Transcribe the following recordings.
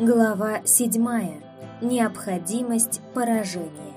Глава седьмая. Необходимость поражения.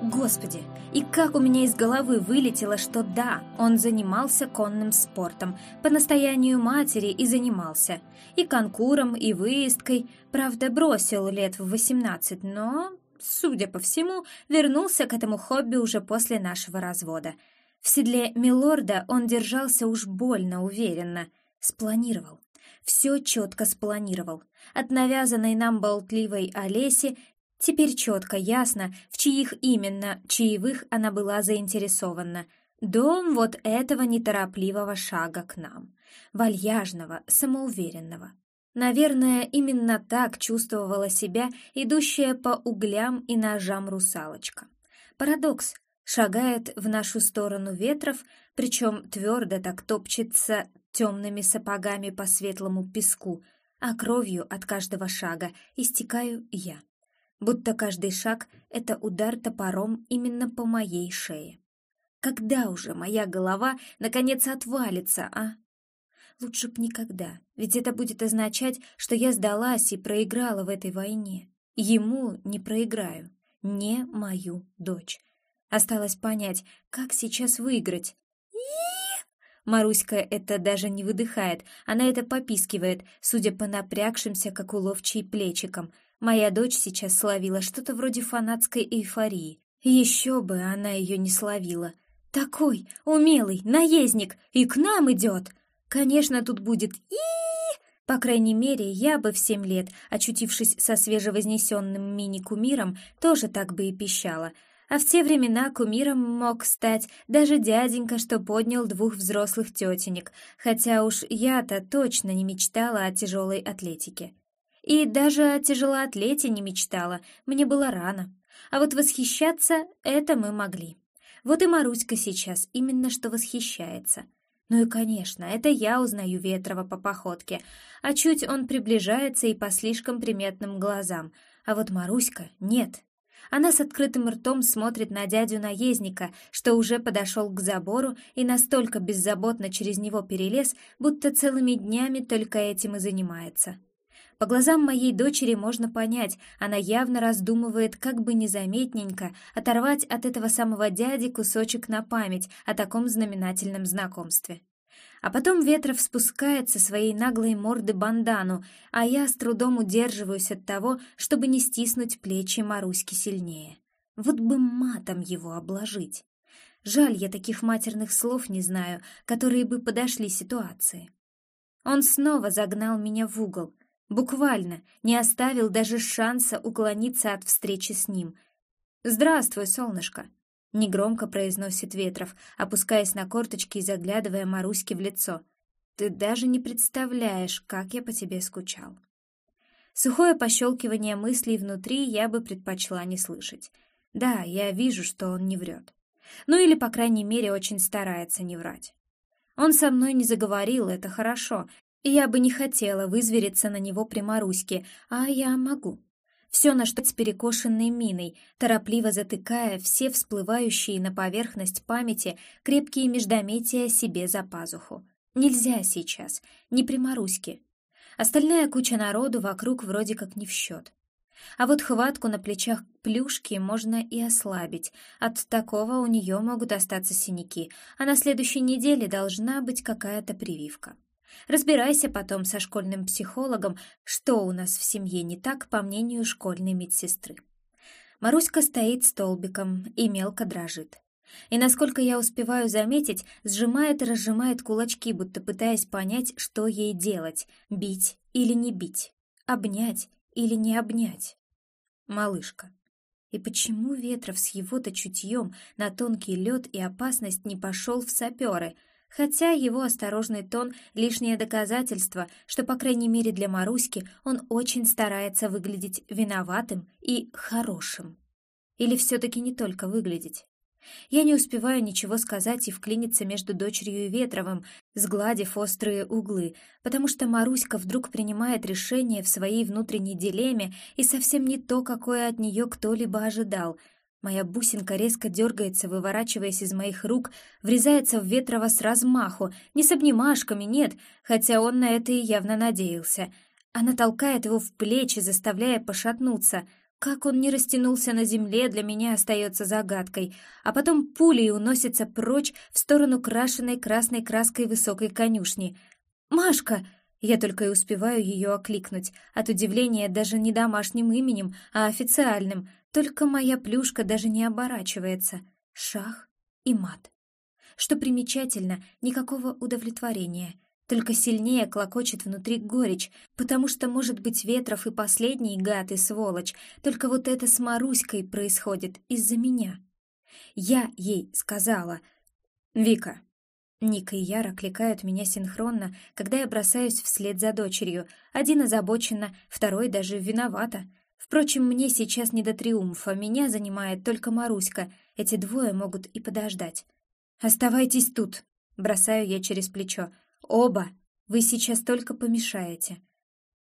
Господи, и как у меня из головы вылетело, что да, он занимался конным спортом, по настоянию матери и занимался, и конкуром, и выездкой, правда, бросил лет в восемнадцать, но, судя по всему, вернулся к этому хобби уже после нашего развода. В седле Милорда он держался уж больно уверенно — Спланировал. Все четко спланировал. От навязанной нам болтливой Олеси теперь четко ясно, в чьих именно чаевых она была заинтересована. Дом вот этого неторопливого шага к нам. Вальяжного, самоуверенного. Наверное, именно так чувствовала себя идущая по углям и ножам русалочка. Парадокс. Шагает в нашу сторону ветров, причем твердо так топчется темными сапогами по светлому песку, а кровью от каждого шага истекаю я. Будто каждый шаг — это удар топором именно по моей шее. Когда уже моя голова наконец отвалится, а? Лучше б никогда, ведь это будет означать, что я сдалась и проиграла в этой войне. Ему не проиграю, не мою дочь. Осталось понять, как сейчас выиграть. Маруська это даже не выдыхает, она это попискивает, судя по напрягшимся, как уловчей плечикам. Моя дочь сейчас словила что-то вроде фанатской эйфории. Еще бы она ее не словила. Такой умелый наездник и к нам идет. Конечно, тут будет и По крайней мере, я бы в семь лет, очутившись со свежевознесенным мини-кумиром, тоже так бы и пищала — а в те времена кумиром мог стать даже дяденька, что поднял двух взрослых тетенек, хотя уж я-то точно не мечтала о тяжелой атлетике. И даже о тяжелоатлете не мечтала, мне было рано. А вот восхищаться — это мы могли. Вот и Маруська сейчас именно что восхищается. Ну и, конечно, это я узнаю Ветрова по походке, а чуть он приближается и по слишком приметным глазам, а вот Маруська — нет, она с открытым ртом смотрит на дядю-наездника, что уже подошел к забору и настолько беззаботно через него перелез, будто целыми днями только этим и занимается. По глазам моей дочери можно понять, она явно раздумывает, как бы незаметненько оторвать от этого самого дяди кусочек на память о таком знаменательном знакомстве. А потом Ветров спускает со своей наглой морды бандану, а я с трудом удерживаюсь от того, чтобы не стиснуть плечи Маруськи сильнее. Вот бы матом его обложить. Жаль, я таких матерных слов не знаю, которые бы подошли ситуации. Он снова загнал меня в угол, буквально не оставил даже шанса уклониться от встречи с ним. «Здравствуй, солнышко!» — негромко произносит Ветров, опускаясь на корточки и заглядывая Маруське в лицо. «Ты даже не представляешь, как я по тебе скучал». Сухое пощелкивание мыслей внутри я бы предпочла не слышать. Да, я вижу, что он не врет. Ну или, по крайней мере, очень старается не врать. Он со мной не заговорил, это хорошо, и я бы не хотела вызвериться на него при Маруське, а я могу. Все на что с перекошенной миной, торопливо затыкая все всплывающие на поверхность памяти крепкие междометия себе за пазуху. Нельзя сейчас, не при Маруське. Остальная куча народу вокруг вроде как не в счет. А вот хватку на плечах плюшки можно и ослабить. От такого у нее могут остаться синяки, а на следующей неделе должна быть какая-то прививка. Разбирайся потом со школьным психологом, что у нас в семье не так, по мнению школьной медсестры. Маруська стоит столбиком и мелко дрожит. И, насколько я успеваю заметить, сжимает и разжимает кулачки, будто пытаясь понять, что ей делать — бить или не бить, обнять или не обнять. Малышка. И почему Ветров с его-то чутьем на тонкий лед и опасность не пошел в саперы — Хотя его осторожный тон — лишнее доказательство, что, по крайней мере для Маруськи, он очень старается выглядеть виноватым и хорошим. Или все-таки не только выглядеть. Я не успеваю ничего сказать и вклиниться между дочерью и Ветровым, сгладив острые углы, потому что Маруська вдруг принимает решение в своей внутренней дилемме и совсем не то, какое от нее кто-либо ожидал. Моя бусинка резко дергается, выворачиваясь из моих рук, врезается в Ветрова с размаху, не с обнимашками, нет, хотя он на это и явно надеялся. Она толкает его в плечи, заставляя пошатнуться. Как он не растянулся на земле, для меня остается загадкой, а потом пулей уносится прочь в сторону крашенной красной краской высокой конюшни. «Машка!» Я только и успеваю ее окликнуть, от удивления даже не домашним именем, а официальным, только моя плюшка даже не оборачивается. Шах и мат. Что примечательно, никакого удовлетворения — только сильнее клокочет внутри горечь, потому что, может быть, Ветров и последний гад и сволочь, только вот это с Маруськой происходит из-за меня. Я ей сказала «Вика». Ника и Яра кликают меня синхронно, когда я бросаюсь вслед за дочерью. Один озабоченно, второй даже виновата. Впрочем, мне сейчас не до триумфа, меня занимает только Маруська. Эти двое могут и подождать. «Оставайтесь тут», — бросаю я через плечо. Оба! Вы сейчас только помешаете.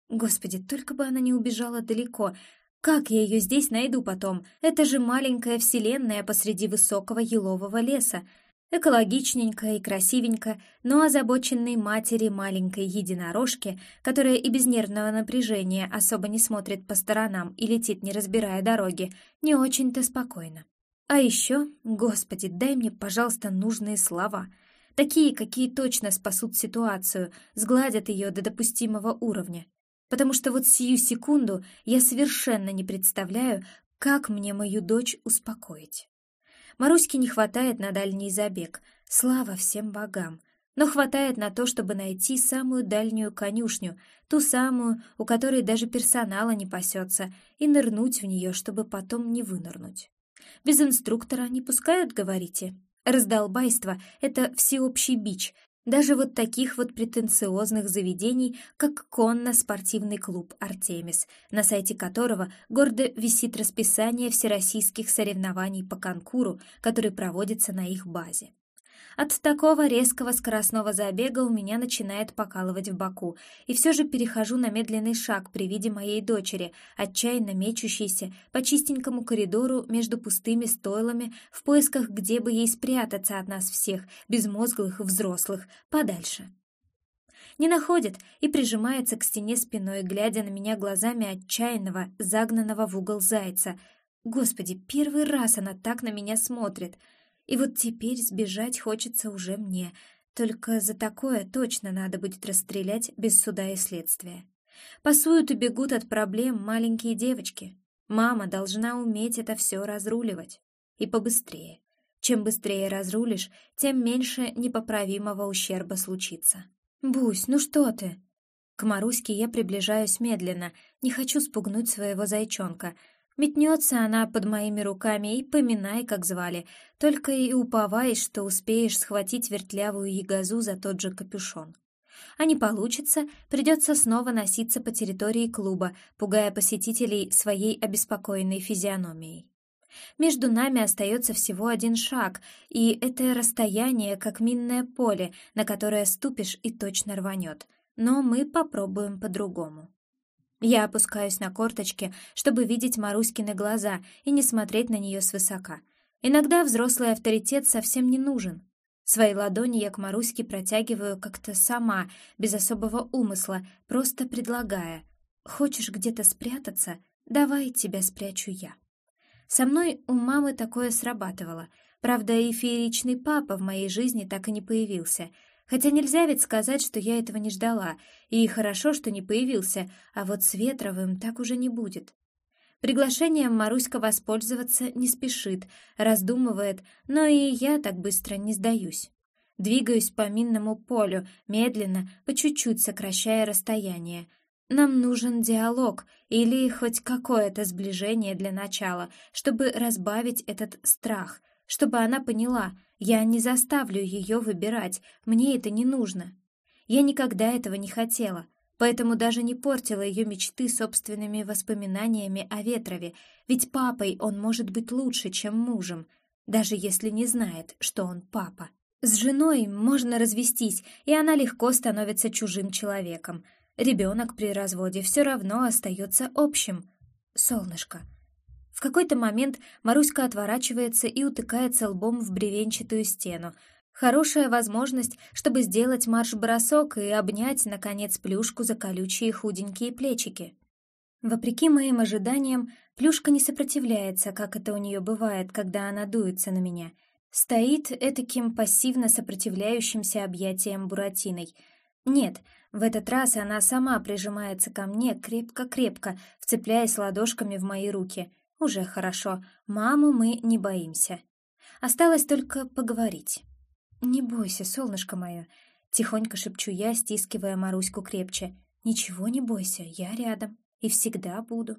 Господи, только бы она не убежала далеко. Как я ее здесь найду потом? Это же маленькая вселенная посреди высокого елового леса. Экологичненько и красивенько, но озабоченной матери маленькой единорожки, которая и без нервного напряжения особо не смотрит по сторонам и летит, не разбирая дороги, не очень-то спокойно. А еще, господи, дай мне, пожалуйста, нужные слова — Такие, какие точно спасут ситуацию, сгладят ее до допустимого уровня. Потому что вот сию секунду я совершенно не представляю, как мне мою дочь успокоить. Маруське не хватает на дальний забег, слава всем богам, но хватает на то, чтобы найти самую дальнюю конюшню, ту самую, у которой даже персонала не пасется, и нырнуть в нее, чтобы потом не вынырнуть. Без инструктора не пускают, говорите? Раздолбайство — это всеобщий бич, даже вот таких вот претенциозных заведений, как конно-спортивный клуб «Артемис», на сайте которого гордо висит расписание всероссийских соревнований по конкуру, который проводится на их базе. От такого резкого скоростного забега у меня начинает покалывать в боку, и все же перехожу на медленный шаг при виде моей дочери, отчаянно мечущейся по чистенькому коридору между пустыми стойлами в поисках, где бы ей спрятаться от нас всех, безмозглых взрослых, подальше. Не находит и прижимается к стене спиной, глядя на меня глазами отчаянного, загнанного в угол зайца. Господи, первый раз она так на меня смотрит — и вот теперь сбежать хочется уже мне, только за такое точно надо будет расстрелять без суда и следствия. Пасуют и бегут от проблем маленькие девочки. Мама должна уметь это все разруливать. И побыстрее. Чем быстрее разрулишь, тем меньше непоправимого ущерба случится. «Бусь, ну что ты?» К Маруське я приближаюсь медленно, не хочу спугнуть своего зайчонка — Метнется она под моими руками и поминай, как звали, только и уповай, что успеешь схватить вертлявую ягозу за тот же капюшон. А не получится, придется снова носиться по территории клуба, пугая посетителей своей обеспокоенной физиономией. Между нами остается всего один шаг, и это расстояние как минное поле, на которое ступишь и точно рванет. Но мы попробуем по-другому. Я опускаюсь на корточки, чтобы видеть Маруськины глаза и не смотреть на нее свысока. Иногда взрослый авторитет совсем не нужен. Свои ладони я к Маруське протягиваю как-то сама, без особого умысла, просто предлагая. «Хочешь где-то спрятаться? Давай тебя спрячу я». Со мной у мамы такое срабатывало. Правда, и фееричный папа в моей жизни так и не появился — Хотя нельзя ведь сказать, что я этого не ждала, и хорошо, что не появился, а вот с Ветровым так уже не будет. Приглашением Маруська воспользоваться не спешит, раздумывает, но и я так быстро не сдаюсь. Двигаюсь по минному полю, медленно, по чуть-чуть сокращая расстояние. Нам нужен диалог или хоть какое-то сближение для начала, чтобы разбавить этот страх, чтобы она поняла, я не заставлю ее выбирать, мне это не нужно. Я никогда этого не хотела, поэтому даже не портила ее мечты собственными воспоминаниями о Ветрове, ведь папой он может быть лучше, чем мужем, даже если не знает, что он папа. С женой можно развестись, и она легко становится чужим человеком. Ребенок при разводе все равно остается общим. Солнышко, В какой-то момент Маруська отворачивается и утыкается лбом в бревенчатую стену. Хорошая возможность, чтобы сделать марш-бросок и обнять, наконец, плюшку за колючие худенькие плечики. Вопреки моим ожиданиям, плюшка не сопротивляется, как это у нее бывает, когда она дуется на меня. Стоит этаким пассивно сопротивляющимся объятием Буратиной. Нет, в этот раз она сама прижимается ко мне крепко-крепко, вцепляясь ладошками в мои руки. Уже хорошо, маму мы не боимся. Осталось только поговорить. «Не бойся, солнышко мое», — тихонько шепчу я, стискивая Маруську крепче. «Ничего не бойся, я рядом и всегда буду».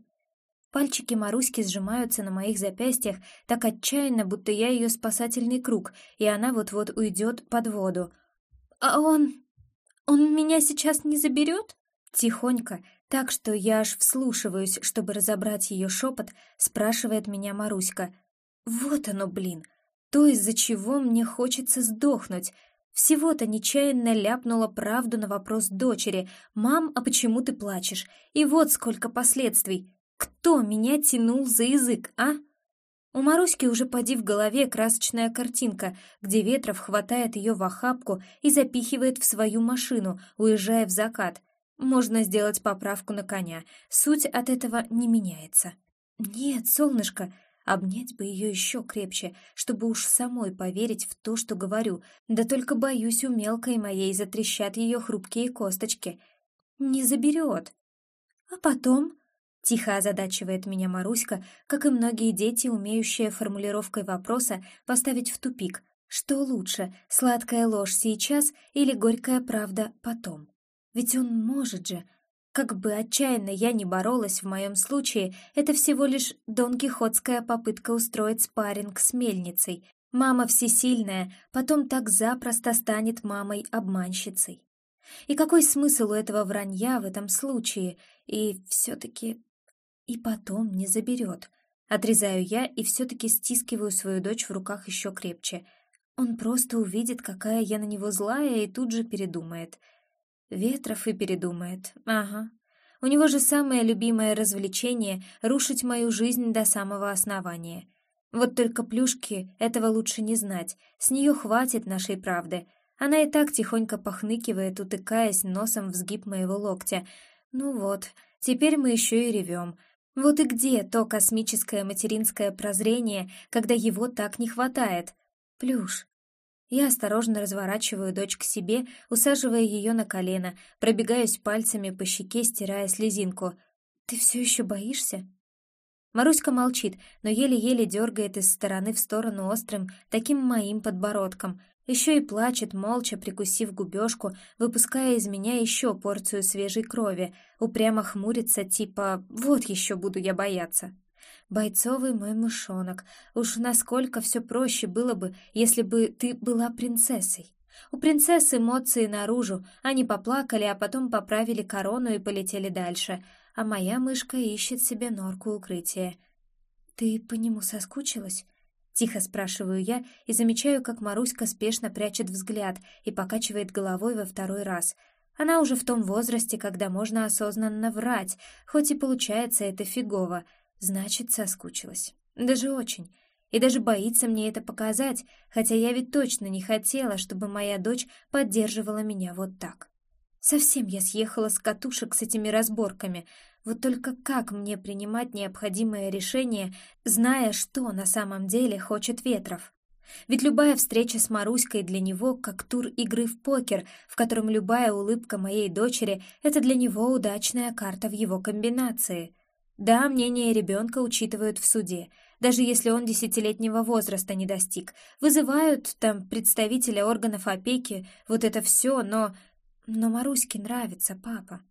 Пальчики Маруськи сжимаются на моих запястьях так отчаянно, будто я ее спасательный круг, и она вот-вот уйдет под воду. «А он... он меня сейчас не заберет?» Тихонько, так что я аж вслушиваюсь, чтобы разобрать ее шепот, спрашивает меня Маруська. «Вот оно, блин! То, из-за чего мне хочется сдохнуть!» Всего-то нечаянно ляпнула правду на вопрос дочери. «Мам, а почему ты плачешь?» И вот сколько последствий. Кто меня тянул за язык, а? У Маруськи уже поди в голове красочная картинка, где Ветров хватает ее в охапку и запихивает в свою машину, уезжая в закат. Можно сделать поправку на коня. Суть от этого не меняется. Нет, солнышко, обнять бы ее еще крепче, чтобы уж самой поверить в то, что говорю. Да только боюсь, у мелкой моей затрещат ее хрупкие косточки. Не заберет. А потом... Тихо озадачивает меня Маруська, как и многие дети, умеющие формулировкой вопроса поставить в тупик. Что лучше, сладкая ложь сейчас или горькая правда потом? Ведь он может же. Как бы отчаянно я ни боролась в моем случае, это всего лишь донкихотская попытка устроить спарринг с мельницей. Мама всесильная, потом так запросто станет мамой-обманщицей. И какой смысл у этого вранья в этом случае? И все-таки и потом не заберет. Отрезаю я и все-таки стискиваю свою дочь в руках еще крепче. Он просто увидит, какая я на него злая, и тут же передумает. Ветров и передумает. Ага. У него же самое любимое развлечение — рушить мою жизнь до самого основания. Вот только плюшки этого лучше не знать. С нее хватит нашей правды. Она и так тихонько похныкивает, утыкаясь носом в сгиб моего локтя. Ну вот, теперь мы еще и ревем. Вот и где то космическое материнское прозрение, когда его так не хватает? Плюш. Я осторожно разворачиваю дочь к себе, усаживая ее на колено, пробегаюсь пальцами по щеке, стирая слезинку. «Ты все еще боишься?» Маруська молчит, но еле-еле дергает из стороны в сторону острым, таким моим подбородком, еще и плачет, молча прикусив губежку, выпуская из меня еще порцию свежей крови, упрямо хмурится, типа «вот еще буду я бояться». Бойцовый мой мышонок, уж насколько все проще было бы, если бы ты была принцессой. У принцесс эмоции наружу, они поплакали, а потом поправили корону и полетели дальше, а моя мышка ищет себе норку укрытия. «Ты по нему соскучилась?» Тихо спрашиваю я и замечаю, как Маруська спешно прячет взгляд и покачивает головой во второй раз. Она уже в том возрасте, когда можно осознанно врать, хоть и получается это фигово. Значит, соскучилась. Даже очень. И даже боится мне это показать, хотя я ведь точно не хотела, чтобы моя дочь поддерживала меня вот так. Совсем я съехала с катушек с этими разборками. Вот только как мне принимать необходимое решение, зная, что на самом деле хочет Ветров? Ведь любая встреча с Маруськой для него как тур игры в покер, в котором любая улыбка моей дочери — это для него удачная карта в его комбинации. Да, мнение ребенка учитывают в суде, даже если он десятилетнего возраста не достиг. Вызывают там представителя органов опеки, вот это все, но... Но Маруське нравится папа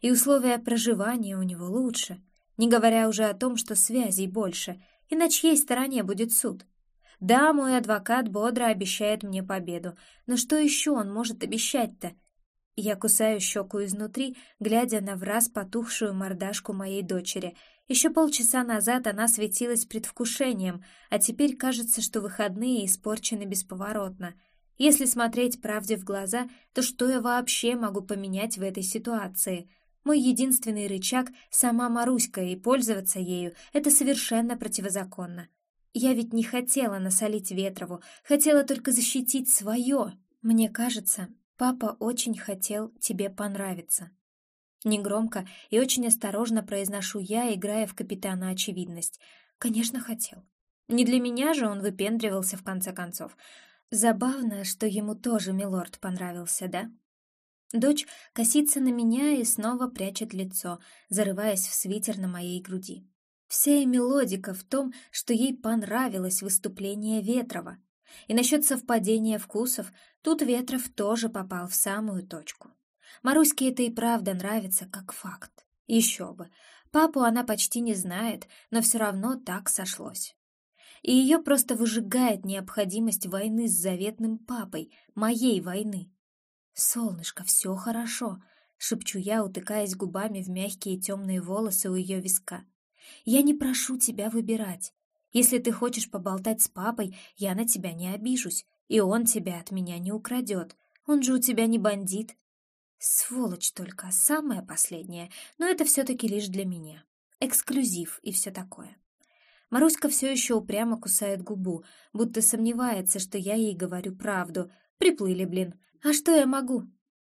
и условия проживания у него лучше, не говоря уже о том, что связей больше, и на чьей стороне будет суд. Да, мой адвокат бодро обещает мне победу, но что еще он может обещать-то? Я кусаю щеку изнутри, глядя на враз потухшую мордашку моей дочери. Еще полчаса назад она светилась предвкушением, а теперь кажется, что выходные испорчены бесповоротно. Если смотреть правде в глаза, то что я вообще могу поменять в этой ситуации — Мой единственный рычаг — сама Маруська, и пользоваться ею — это совершенно противозаконно. Я ведь не хотела насолить Ветрову, хотела только защитить свое. Мне кажется, папа очень хотел тебе понравиться. Негромко и очень осторожно произношу я, играя в капитана очевидность. Конечно, хотел. Не для меня же он выпендривался в конце концов. Забавно, что ему тоже милорд понравился, да? Дочь косится на меня и снова прячет лицо, зарываясь в свитер на моей груди. Вся и мелодика в том, что ей понравилось выступление Ветрова. И насчет совпадения вкусов, тут Ветров тоже попал в самую точку. Маруське это и правда нравится, как факт. Еще бы. Папу она почти не знает, но все равно так сошлось. И ее просто выжигает необходимость войны с заветным папой, моей войны. «Солнышко, все хорошо», — шепчу я, утыкаясь губами в мягкие темные волосы у ее виска. «Я не прошу тебя выбирать. Если ты хочешь поболтать с папой, я на тебя не обижусь, и он тебя от меня не украдет. Он же у тебя не бандит, Сволочь только, самое последнее, но это все-таки лишь для меня. Эксклюзив и все такое. Маруська все еще упрямо кусает губу, будто сомневается, что я ей говорю правду. Приплыли, блин. А что я могу?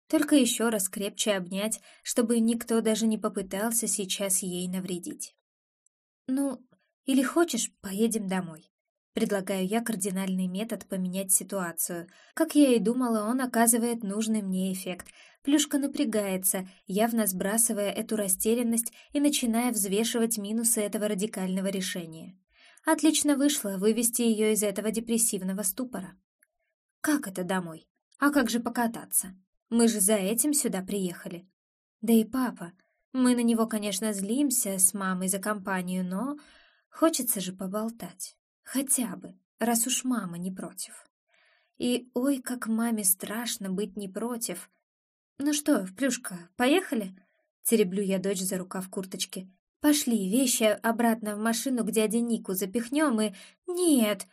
Только еще раз крепче обнять, чтобы никто даже не попытался сейчас ей навредить. Ну, или хочешь, поедем домой? Предлагаю я кардинальный метод поменять ситуацию. Как я и думала, он оказывает нужный мне эффект. Плюшка напрягается, явно сбрасывая эту растерянность и начиная взвешивать минусы этого радикального решения. Отлично вышло вывести ее из этого депрессивного ступора. Как это домой? А как же покататься? Мы же за этим сюда приехали. Да и папа. Мы на него, конечно, злимся с мамой за компанию, но хочется же поболтать. Хотя бы, раз уж мама не против. И ой, как маме страшно быть не против. Ну что, Плюшка, поехали? Тереблю я дочь за рукав курточки. Пошли, вещи обратно в машину к дяде Нику запихнем и... Нет!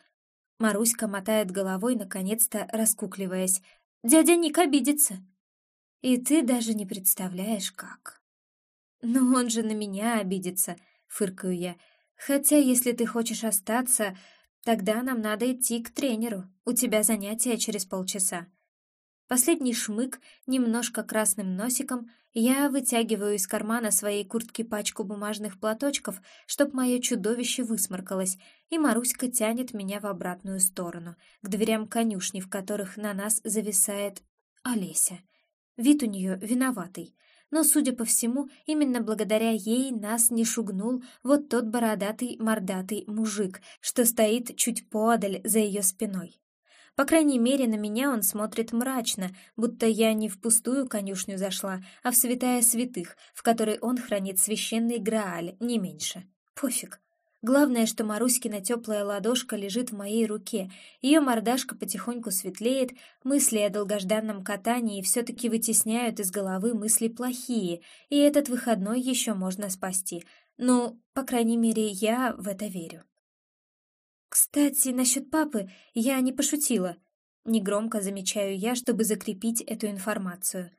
Маруська мотает головой, наконец-то раскукливаясь. Дядя Ник обидится. И ты даже не представляешь, как. Но он же на меня обидится, фыркаю я. Хотя, если ты хочешь остаться, тогда нам надо идти к тренеру. У тебя занятия через полчаса. Последний шмык, немножко красным носиком, я вытягиваю из кармана своей куртки пачку бумажных платочков, чтоб мое чудовище высморкалось, и Маруська тянет меня в обратную сторону, к дверям конюшни, в которых на нас зависает Олеся. Вид у нее виноватый — но, судя по всему, именно благодаря ей нас не шугнул вот тот бородатый мордатый мужик, что стоит чуть подаль за ее спиной. По крайней мере, на меня он смотрит мрачно, будто я не в пустую конюшню зашла, а в святая святых, в которой он хранит священный Грааль, не меньше. Пофиг. Главное, что Маруськина теплая ладошка лежит в моей руке, ее мордашка потихоньку светлеет, мысли о долгожданном катании все-таки вытесняют из головы мысли плохие, и этот выходной еще можно спасти. Ну, по крайней мере, я в это верю. «Кстати, насчет папы я не пошутила», — негромко замечаю я, чтобы закрепить эту информацию.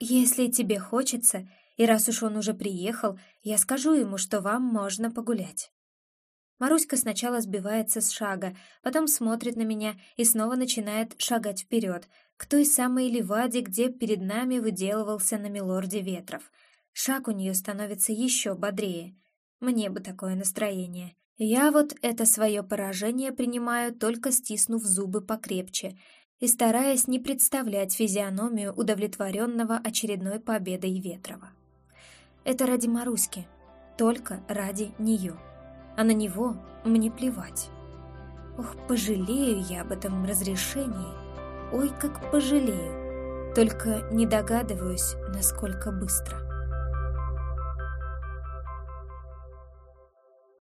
«Если тебе хочется, и раз уж он уже приехал, я скажу ему, что вам можно погулять». Маруська сначала сбивается с шага, потом смотрит на меня и снова начинает шагать вперед, к той самой ливаде, где перед нами выделывался на милорде ветров. Шаг у нее становится еще бодрее. Мне бы такое настроение. Я вот это свое поражение принимаю, только стиснув зубы покрепче и стараясь не представлять физиономию удовлетворенного очередной победой Ветрова. Это ради Маруськи, только ради нее а на него мне плевать. Ох, пожалею я об этом разрешении. Ой, как пожалею. Только не догадываюсь, насколько быстро.